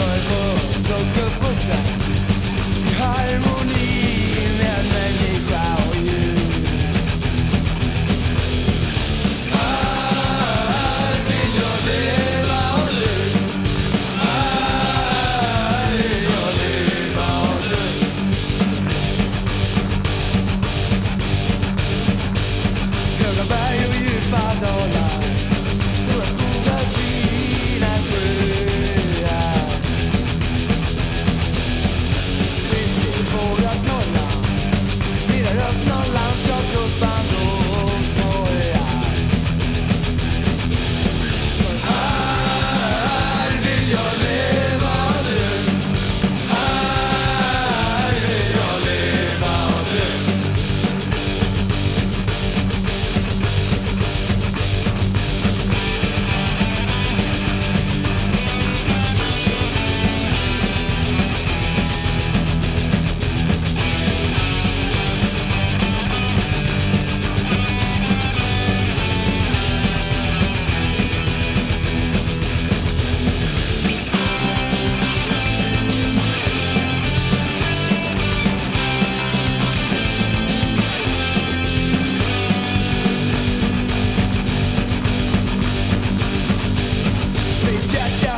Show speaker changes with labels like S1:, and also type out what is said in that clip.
S1: Euro und Geburtstag. Die Harmonie. touch